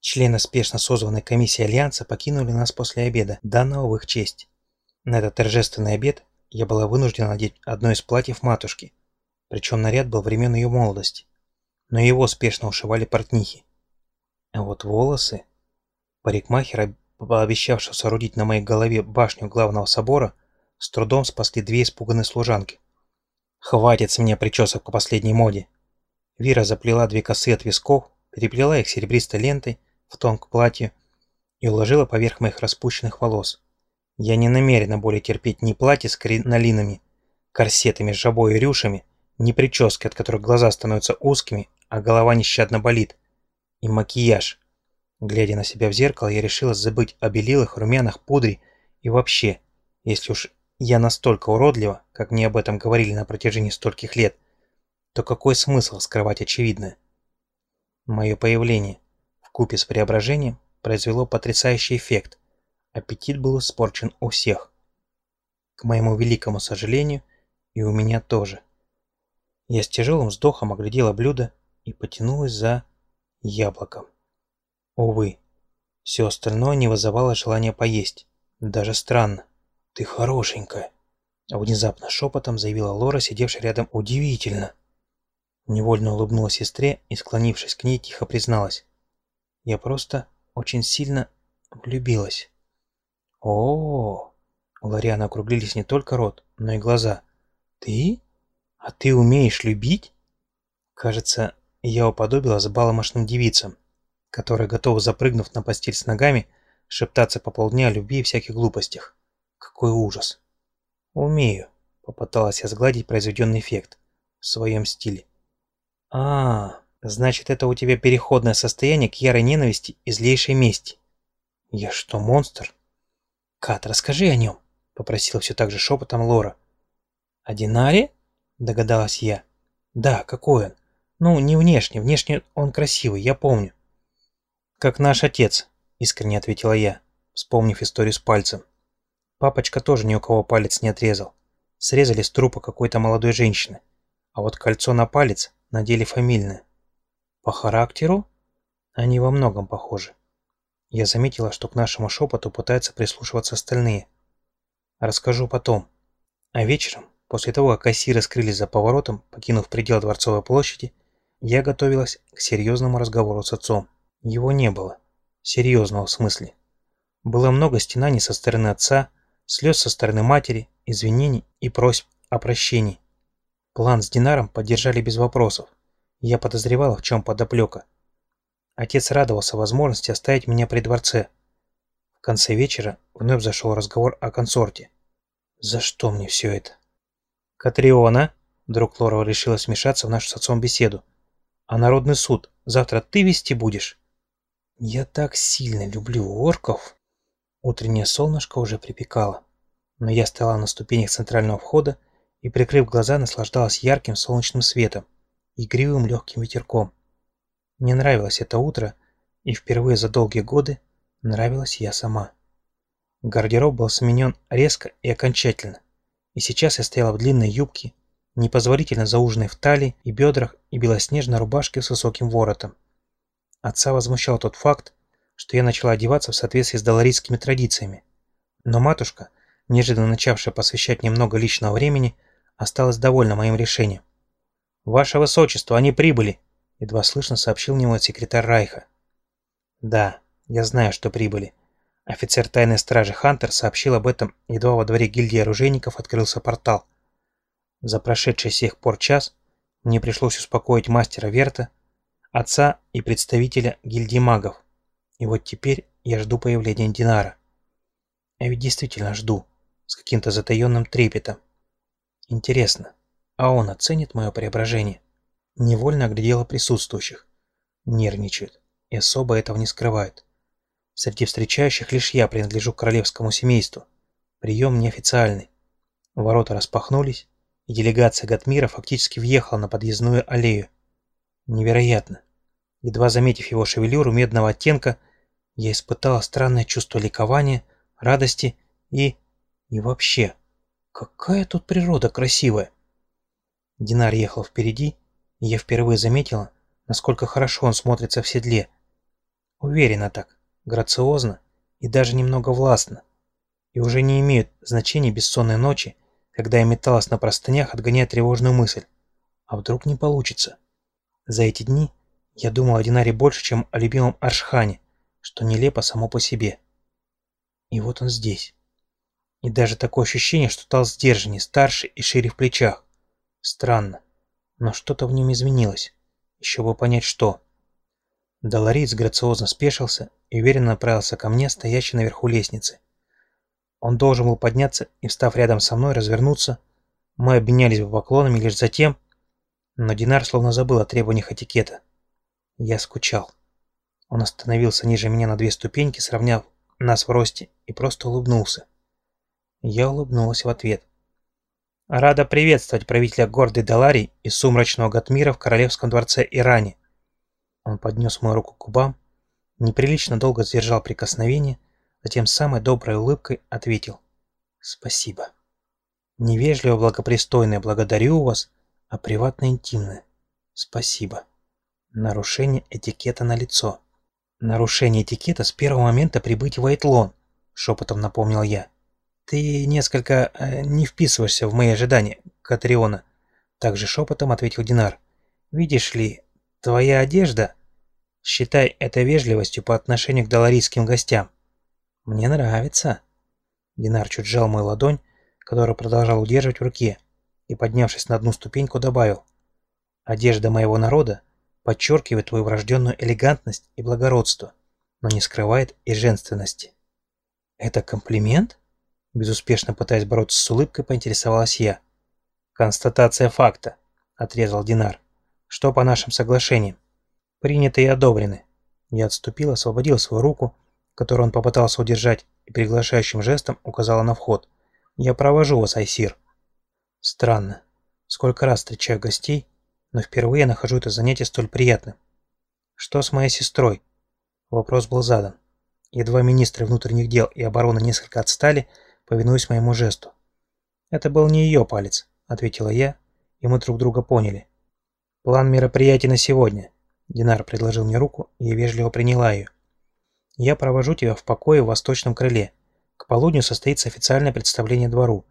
Члены спешно созванной комиссии Альянса покинули нас после обеда, данного в их честь. На этот торжественный обед я была вынуждена надеть одно из платьев матушки, причем наряд был времен ее молодости, но его спешно ушивали портнихи. А вот волосы... Парикмахера, пообещавшего соорудить на моей голове башню главного собора, с трудом спасли две испуганные служанки. Хватит с меня причесок по последней моде. Вира заплела две косы от висков, переплела их серебристой лентой в тон к платью и уложила поверх моих распущенных волос. Я не намерена более терпеть ни платье с кринолинами, корсетами с жабой и рюшами, ни прически, от которых глаза становятся узкими, а голова нещадно болит, и макияж. Глядя на себя в зеркало, я решила забыть о белилах, румянах, пудре и вообще, если уж я настолько уродлива, как мне об этом говорили на протяжении стольких лет, то какой смысл скрывать очевидное? Мое появление купе с преображением произвело потрясающий эффект. Аппетит был испорчен у всех. К моему великому сожалению, и у меня тоже. Я с тяжелым вздохом оглядела блюдо и потянулась за яблоком. Увы, все остальное не вызывало желания поесть. Даже странно. «Ты хорошенькая», — внезапно шепотом заявила Лора, сидевшая рядом. «Удивительно». Невольно улыбнулась сестре и, склонившись к ней, тихо призналась. «Я просто очень сильно влюбилась». О, -о, -о, у Лорианы округлились не только рот, но и глаза. «Ты? А ты умеешь любить?» Кажется, я уподобилась баломошным девицам, которые, готовы запрыгнув на постель с ногами, шептаться по полдня о любви и всяких глупостях. Какой ужас. «Умею», — попыталась я сгладить произведенный эффект в своем стиле. А, значит, это у тебя переходное состояние к ярой ненависти и злейшей мести. Я что, монстр? Кат, расскажи о нем, попросила все так же шепотом Лора. О Динаре? Догадалась я. Да, какой он? Ну, не внешне, внешне он красивый, я помню. Как наш отец, искренне ответила я, вспомнив историю с пальцем. Папочка тоже ни у кого палец не отрезал. Срезали с трупа какой-то молодой женщины. А вот кольцо на палец надели фамильное. По характеру они во многом похожи. Я заметила, что к нашему шепоту пытаются прислушиваться остальные. Расскажу потом. А вечером, после того, как кассиры скрылись за поворотом, покинув предел Дворцовой площади, я готовилась к серьезному разговору с отцом. Его не было. Серьезного в смысле. Было много стенаний со стороны отца, слез со стороны матери, извинений и просьб о прощении. План с Динаром поддержали без вопросов. Я подозревала, в чем подоплека. Отец радовался возможности оставить меня при дворце. В конце вечера вновь зашел разговор о консорте. За что мне все это? Катриона, вдруг Лора решила смешаться в нашу с отцом беседу. А народный суд завтра ты вести будешь? Я так сильно люблю орков. Утреннее солнышко уже припекало. Но я стояла на ступенях центрального входа и, прикрыв глаза, наслаждалась ярким солнечным светом, игривым легким ветерком. Мне нравилось это утро, и впервые за долгие годы нравилась я сама. Гардероб был сменен резко и окончательно, и сейчас я стояла в длинной юбке, непозволительно зауженной в талии и бедрах и белоснежной рубашке с высоким воротом. Отца возмущал тот факт, что я начала одеваться в соответствии с доларийскими традициями. Но матушка, неожиданно начавшая посвящать немного личного времени, осталась довольна моим решением. «Ваше Высочество, они прибыли!» — едва слышно сообщил мне секретарь Райха. «Да, я знаю, что прибыли». Офицер тайной стражи Хантер сообщил об этом, едва во дворе гильдии оружейников открылся портал. За прошедший с тех пор час мне пришлось успокоить мастера Верта, отца и представителя гильдии магов. И вот теперь я жду появления Динара. Я ведь действительно жду, с каким-то затаенным трепетом. Интересно, а он оценит мое преображение? Невольно оглядела присутствующих. Нервничают и особо этого не скрывают. Среди встречающих лишь я принадлежу к королевскому семейству. Прием неофициальный. Ворота распахнулись, и делегация Гатмира фактически въехала на подъездную аллею. Невероятно. Едва заметив его шевелюру медного оттенка, я испытала странное чувство ликования, радости и... и вообще... Какая тут природа красивая! Динар ехал впереди, и я впервые заметила, насколько хорошо он смотрится в седле. Уверенно так, грациозно и даже немного властно. И уже не имеют значения бессонной ночи, когда я металась на простынях, отгоняя тревожную мысль. А вдруг не получится? За эти дни я думал о Динаре больше, чем о любимом Аршхане, что нелепо само по себе. И вот он здесь. И даже такое ощущение, что стал сдержаннее, старше и шире в плечах. Странно, но что-то в нем изменилось. Еще бы понять, что. Долориец грациозно спешился и уверенно направился ко мне, стоящий наверху лестницы. Он должен был подняться и, встав рядом со мной, развернуться. Мы обменялись бы поклонами лишь затем, но Динар словно забыл о требованиях этикета. Я скучал. Он остановился ниже меня на две ступеньки, сравняв нас в росте, и просто улыбнулся. Я улыбнулась в ответ. «Рада приветствовать правителя гордой Даларии из сумрачного Гатмира в королевском дворце Иране», он поднес мою руку к губам, неприлично долго сдержал прикосновение, затем самой доброй улыбкой ответил «Спасибо». Невежливо благопристойное благодарю вас, а приватно-интимное «Спасибо». Нарушение этикета на лицо. Нарушение этикета с первого момента прибытия в Айтлон, шепотом напомнил я. Ты несколько э, не вписываешься в мои ожидания, Катриона. Также шепотом ответил Динар. Видишь ли, твоя одежда Считай это вежливостью по отношению к доларийским гостям. Мне нравится. Динар чуть сжал мою ладонь, которую продолжал удерживать в руке, и, поднявшись на одну ступеньку, добавил. Одежда моего народа подчеркивает твою врожденную элегантность и благородство, но не скрывает и женственности. Это комплимент? Безуспешно пытаясь бороться с улыбкой, поинтересовалась я. Констатация факта, отрезал Динар. Что по нашим соглашениям? приняты и одобрены. Я отступил, освободил свою руку, которую он попытался удержать, и приглашающим жестом указала на вход. «Я провожу вас, Айсир». Странно. Сколько раз встречаю гостей, но впервые нахожу это занятие столь приятным. «Что с моей сестрой?» Вопрос был задан. Едва министры внутренних дел и обороны несколько отстали, повинуясь моему жесту. «Это был не ее палец», — ответила я, и мы друг друга поняли. «План мероприятий на сегодня. Динар предложил мне руку, и вежливо приняла ее. «Я провожу тебя в покое в восточном крыле. К полудню состоится официальное представление двору.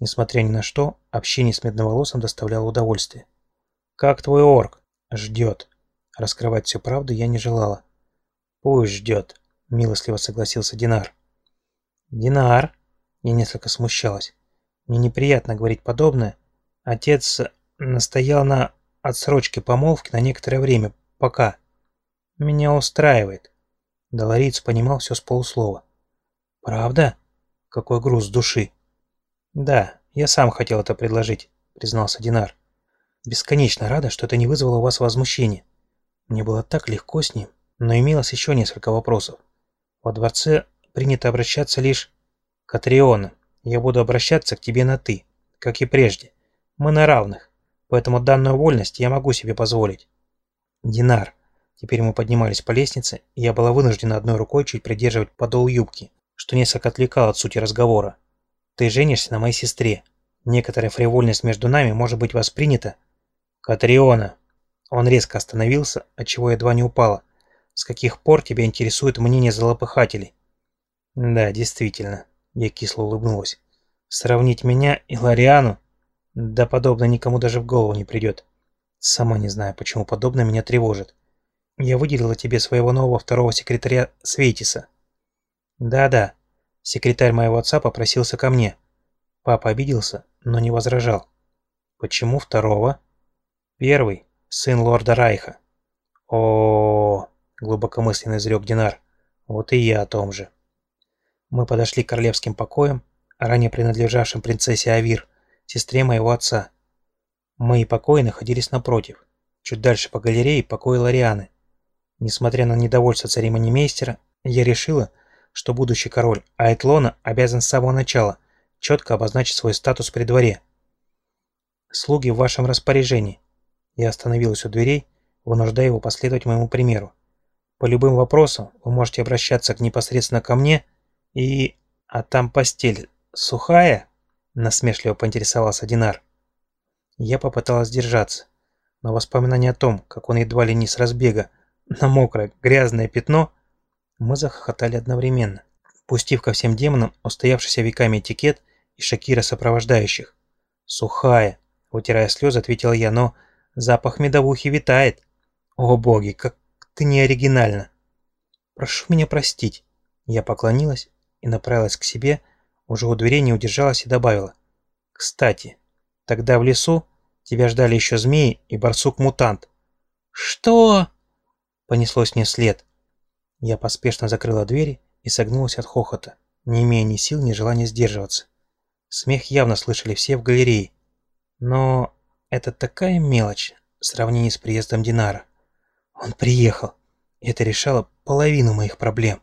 Несмотря ни на что, общение с Медноволосым доставляло удовольствие. «Как твой орк?» «Ждет». Раскрывать всю правду я не желала. «Пусть ждет», — милостливо согласился Динар. «Динар?» Я несколько смущалась. Мне неприятно говорить подобное. Отец настоял на отсрочке помолвки на некоторое время, Пока. Меня устраивает. Долориец понимал все с полуслова. Правда? Какой груз души. Да, я сам хотел это предложить, признался Динар. Бесконечно рада, что это не вызвало у вас возмущения. Мне было так легко с ним, но имелось еще несколько вопросов. Во дворце принято обращаться лишь... Катриона, я буду обращаться к тебе на «ты», как и прежде. Мы на равных, поэтому данную вольность я могу себе позволить. Динар. Теперь мы поднимались по лестнице, и я была вынуждена одной рукой чуть придерживать подол юбки, что несколько отвлекало от сути разговора. Ты женишься на моей сестре. Некоторая фривольность между нами может быть воспринята. Катриона. Он резко остановился, отчего едва не упала. С каких пор тебя интересует мнение злопыхателей? Да, действительно. Я кисло улыбнулась. Сравнить меня и Лариану? Да подобно никому даже в голову не придет. Сама не знаю, почему подобное меня тревожит. Я выделила тебе своего нового второго секретаря Светиса. Да-да, секретарь моего отца попросился ко мне. Папа обиделся, но не возражал. Почему второго? Первый, сын лорда Райха. О, -о, -о, -о глубокомысленно изрек Динар. Вот и я о том же. Мы подошли к королевским покоям, ранее принадлежавшим принцессе Авир, сестре моего отца. Мои покои находились напротив. Чуть дальше по галерее покои Ларианы. Несмотря на недовольство церемонимейстера, я решила, что будущий король Айтлона обязан с самого начала четко обозначить свой статус при дворе. «Слуги в вашем распоряжении». Я остановилась у дверей, вынуждая его последовать моему примеру. По любым вопросам вы можете обращаться к непосредственно ко мне и... А там постель сухая? Насмешливо поинтересовался Динар. Я попыталась держаться, но воспоминание о том, как он едва ли не с разбега на мокрое, грязное пятно, Мы захохотали одновременно, пустив ко всем демонам устоявшийся веками этикет и Шакира сопровождающих. «Сухая», — вытирая слезы, ответил я, но запах медовухи витает. «О боги, как ты не оригинально!» «Прошу меня простить». Я поклонилась и направилась к себе, уже у дверей не удержалась и добавила. «Кстати, тогда в лесу тебя ждали еще змеи и барсук-мутант». «Что?» Понеслось мне след. Я поспешно закрыла двери и согнулась от хохота, не имея ни сил, ни желания сдерживаться. Смех явно слышали все в галерее. Но это такая мелочь в сравнении с приездом Динара. Он приехал, и это решало половину моих проблем.